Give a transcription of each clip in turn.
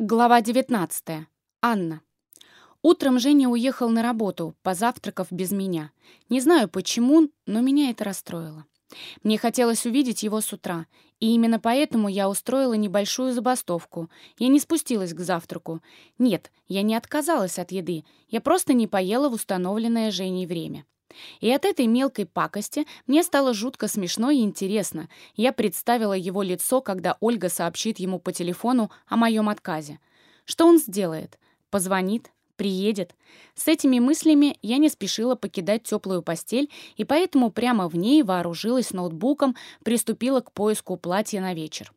Глава 19. Анна. Утром Женя уехал на работу, позавтракав без меня. Не знаю почему, но меня это расстроило. Мне хотелось увидеть его с утра, и именно поэтому я устроила небольшую забастовку. Я не спустилась к завтраку. Нет, я не отказалась от еды, я просто не поела в установленное Женей время. И от этой мелкой пакости мне стало жутко смешно и интересно. Я представила его лицо, когда Ольга сообщит ему по телефону о моем отказе. Что он сделает? Позвонит? Приедет? С этими мыслями я не спешила покидать теплую постель, и поэтому прямо в ней вооружилась ноутбуком, приступила к поиску платья на вечер.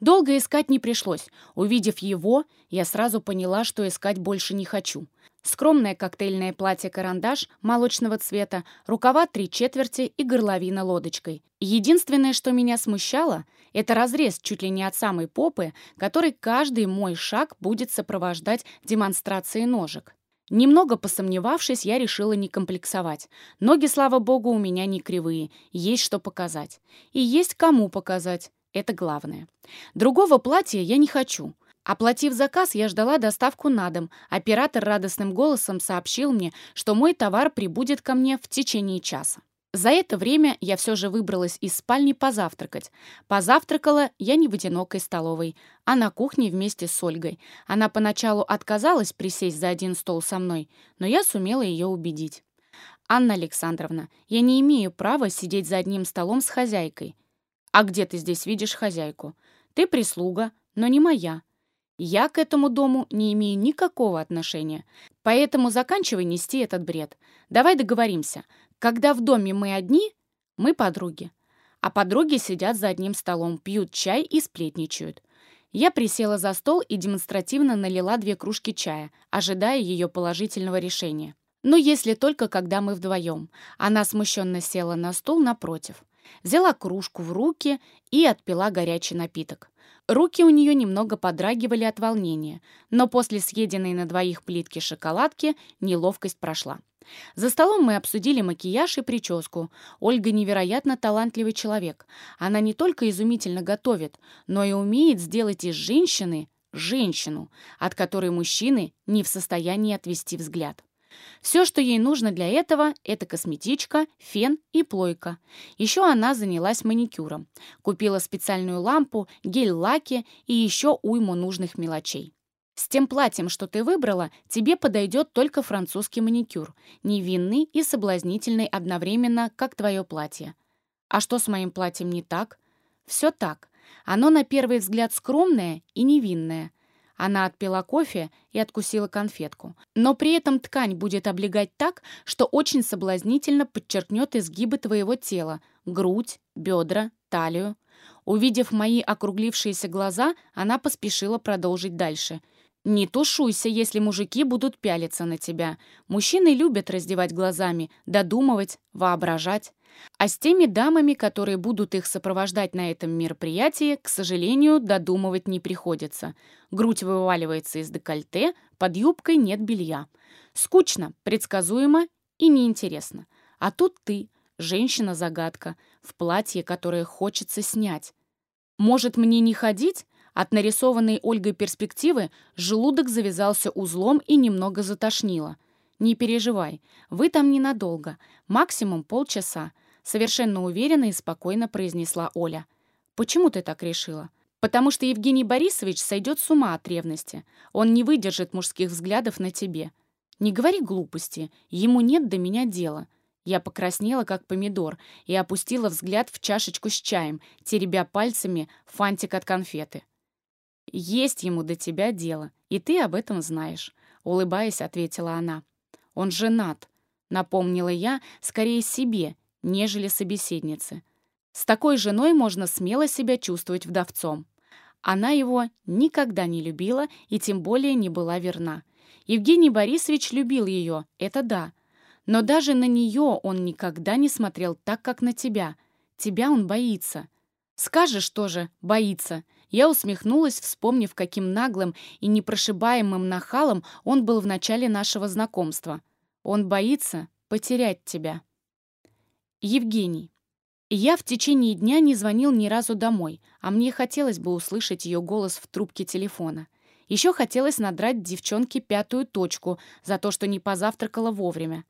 Долго искать не пришлось. Увидев его, я сразу поняла, что искать больше не хочу. Скромное коктейльное платье-карандаш молочного цвета, рукава три четверти и горловина лодочкой. Единственное, что меня смущало, это разрез чуть ли не от самой попы, который каждый мой шаг будет сопровождать демонстрацией ножек. Немного посомневавшись, я решила не комплексовать. Ноги, слава богу, у меня не кривые, есть что показать. И есть кому показать. Это главное. Другого платья я не хочу. Оплатив заказ, я ждала доставку на дом. Оператор радостным голосом сообщил мне, что мой товар прибудет ко мне в течение часа. За это время я все же выбралась из спальни позавтракать. Позавтракала я не в одинокой столовой, а на кухне вместе с Ольгой. Она поначалу отказалась присесть за один стол со мной, но я сумела ее убедить. «Анна Александровна, я не имею права сидеть за одним столом с хозяйкой. А где ты здесь видишь хозяйку? Ты прислуга, но не моя. Я к этому дому не имею никакого отношения, поэтому заканчивай нести этот бред. Давай договоримся. Когда в доме мы одни, мы подруги. А подруги сидят за одним столом, пьют чай и сплетничают. Я присела за стол и демонстративно налила две кружки чая, ожидая ее положительного решения. Но если только когда мы вдвоем. Она смущенно села на стул напротив взяла кружку в руки и отпила горячий напиток. Руки у нее немного подрагивали от волнения, но после съеденной на двоих плитки шоколадки неловкость прошла. За столом мы обсудили макияж и прическу. Ольга невероятно талантливый человек. Она не только изумительно готовит, но и умеет сделать из женщины женщину, от которой мужчины не в состоянии отвести взгляд. Все, что ей нужно для этого, это косметичка, фен и плойка. Еще она занялась маникюром. Купила специальную лампу, гель-лаки и еще уйму нужных мелочей. С тем платьем, что ты выбрала, тебе подойдет только французский маникюр, невинный и соблазнительный одновременно, как твое платье. А что с моим платьем не так? Все так. Оно на первый взгляд скромное и невинное, она отпила кофе и откусила конфетку. Но при этом ткань будет облегать так, что очень соблазнительно подчеркнет изгибы твоего тела, грудь, бедра, талию. Увидев мои округлившиеся глаза, она поспешила продолжить дальше. «Не тушуйся, если мужики будут пялиться на тебя. Мужчины любят раздевать глазами, додумывать, воображать. А с теми дамами, которые будут их сопровождать на этом мероприятии, к сожалению, додумывать не приходится. Грудь вываливается из декольте, под юбкой нет белья. Скучно, предсказуемо и неинтересно. А тут ты, женщина-загадка, в платье, которое хочется снять. Может, мне не ходить? От нарисованной Ольгой перспективы желудок завязался узлом и немного затошнило. «Не переживай, вы там ненадолго, максимум полчаса», совершенно уверенно и спокойно произнесла Оля. «Почему ты так решила?» «Потому что Евгений Борисович сойдет с ума от ревности. Он не выдержит мужских взглядов на тебе. Не говори глупости, ему нет до меня дела». Я покраснела, как помидор, и опустила взгляд в чашечку с чаем, теребя пальцами фантик от конфеты. «Есть ему до тебя дело, и ты об этом знаешь», — улыбаясь, ответила она. Он женат, напомнила я скорее себе, нежели собеседнице. С такой женой можно смело себя чувствовать вдовцом. Она его никогда не любила и тем более не была верна. Евгений Борисович любил ее, это да. Но даже на нее он никогда не смотрел так, как на тебя. Тебя он боится. Скажешь тоже «боится». Я усмехнулась, вспомнив, каким наглым и непрошибаемым нахалом он был в начале нашего знакомства. Он боится потерять тебя. Евгений. Я в течение дня не звонил ни разу домой, а мне хотелось бы услышать ее голос в трубке телефона. Еще хотелось надрать девчонке пятую точку за то, что не позавтракала вовремя.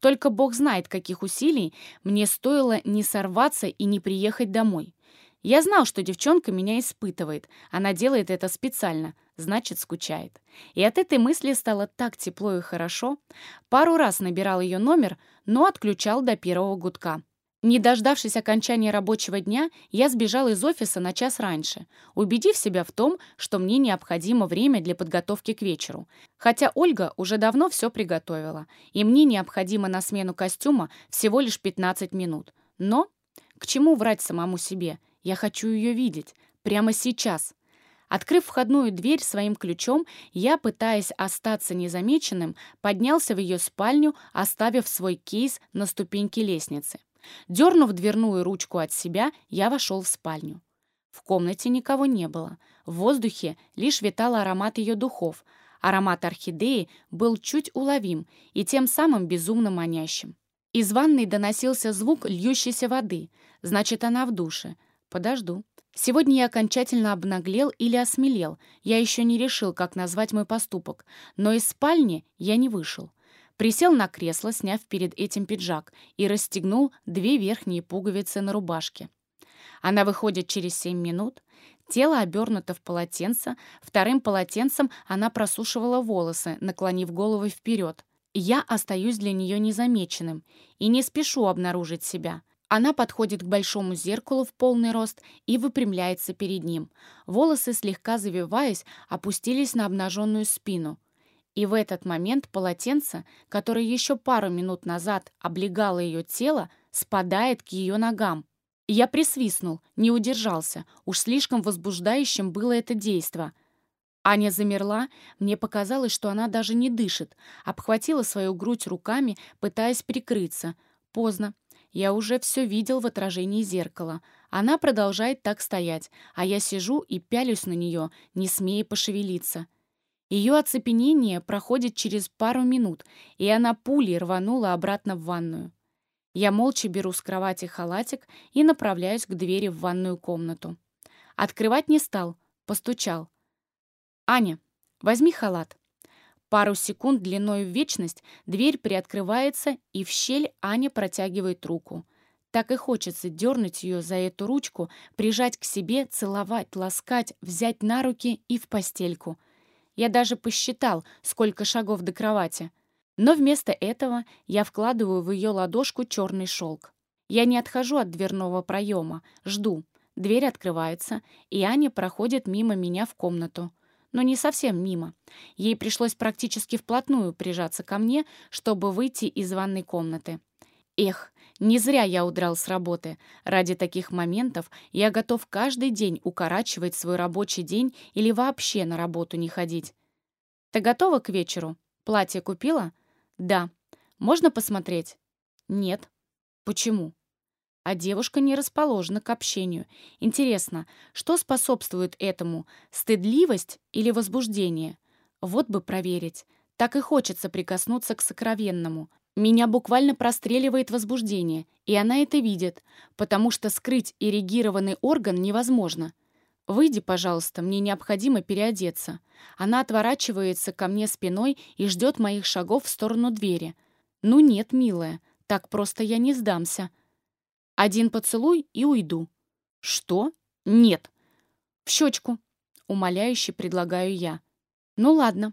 Только бог знает, каких усилий мне стоило не сорваться и не приехать домой. Я знал, что девчонка меня испытывает. Она делает это специально, значит, скучает. И от этой мысли стало так тепло и хорошо. Пару раз набирал ее номер, но отключал до первого гудка. Не дождавшись окончания рабочего дня, я сбежал из офиса на час раньше, убедив себя в том, что мне необходимо время для подготовки к вечеру. Хотя Ольга уже давно все приготовила, и мне необходимо на смену костюма всего лишь 15 минут. Но к чему врать самому себе? Я хочу ее видеть. Прямо сейчас. Открыв входную дверь своим ключом, я, пытаясь остаться незамеченным, поднялся в ее спальню, оставив свой кейс на ступеньке лестницы. Дернув дверную ручку от себя, я вошел в спальню. В комнате никого не было. В воздухе лишь витал аромат ее духов. Аромат орхидеи был чуть уловим и тем самым безумно манящим. Из ванной доносился звук льющейся воды. Значит, она в душе. Подожду. Сегодня я окончательно обнаглел или осмелел. Я еще не решил, как назвать мой поступок. Но из спальни я не вышел. Присел на кресло, сняв перед этим пиджак, и расстегнул две верхние пуговицы на рубашке. Она выходит через семь минут. Тело обернуто в полотенце. Вторым полотенцем она просушивала волосы, наклонив голову вперед. Я остаюсь для нее незамеченным и не спешу обнаружить себя. Она подходит к большому зеркалу в полный рост и выпрямляется перед ним. Волосы, слегка завиваясь, опустились на обнаженную спину. И в этот момент полотенце, которое еще пару минут назад облегало ее тело, спадает к ее ногам. Я присвистнул, не удержался. Уж слишком возбуждающим было это действо. Аня замерла, мне показалось, что она даже не дышит, обхватила свою грудь руками, пытаясь прикрыться. Поздно. Я уже все видел в отражении зеркала. Она продолжает так стоять, а я сижу и пялюсь на нее, не смея пошевелиться. Ее оцепенение проходит через пару минут, и она пулей рванула обратно в ванную. Я молча беру с кровати халатик и направляюсь к двери в ванную комнату. Открывать не стал, постучал. «Аня, возьми халат». Пару секунд длиной в вечность дверь приоткрывается, и в щель Аня протягивает руку. Так и хочется дернуть ее за эту ручку, прижать к себе, целовать, ласкать, взять на руки и в постельку — я даже посчитал, сколько шагов до кровати. Но вместо этого я вкладываю в ее ладошку черный шелк. Я не отхожу от дверного проема, жду. Дверь открывается, и Аня проходит мимо меня в комнату. Но не совсем мимо. Ей пришлось практически вплотную прижаться ко мне, чтобы выйти из ванной комнаты. Эх, не зря я удрал с работы. Ради таких моментов я готов каждый день укорачивать свой рабочий день или вообще на работу не ходить. Ты готова к вечеру? Платье купила? Да. Можно посмотреть? Нет. Почему? А девушка не расположена к общению. Интересно, что способствует этому? Стыдливость или возбуждение? Вот бы проверить. Так и хочется прикоснуться к сокровенному, меня буквально простреливает возбуждение, и она это видит, потому что скрыть эрегированный орган невозможно. «Выйди, пожалуйста, мне необходимо переодеться». Она отворачивается ко мне спиной и ждет моих шагов в сторону двери. «Ну нет, милая, так просто я не сдамся. Один поцелуй и уйду». «Что? Нет». «В щечку», — умоляюще предлагаю я. «Ну ладно».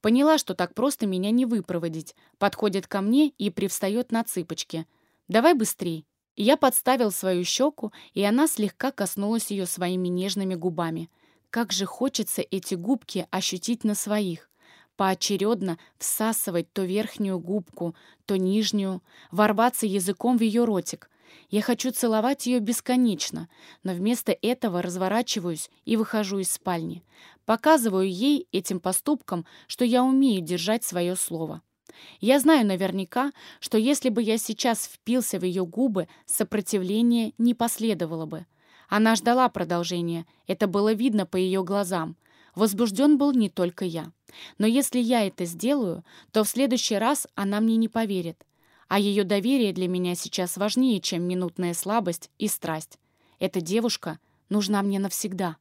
Поняла, что так просто меня не выпроводить. Подходит ко мне и привстает на цыпочки. «Давай быстрей». Я подставил свою щеку, и она слегка коснулась ее своими нежными губами. Как же хочется эти губки ощутить на своих. Поочередно всасывать то верхнюю губку, то нижнюю, ворваться языком в ее ротик — я хочу целовать ее бесконечно, но вместо этого разворачиваюсь и выхожу из спальни. Показываю ей этим поступком, что я умею держать свое слово. Я знаю наверняка, что если бы я сейчас впился в ее губы, сопротивления не последовало бы. Она ждала продолжения, это было видно по ее глазам. Возбужден был не только я. Но если я это сделаю, то в следующий раз она мне не поверит. А ее доверие для меня сейчас важнее, чем минутная слабость и страсть. Эта девушка нужна мне навсегда.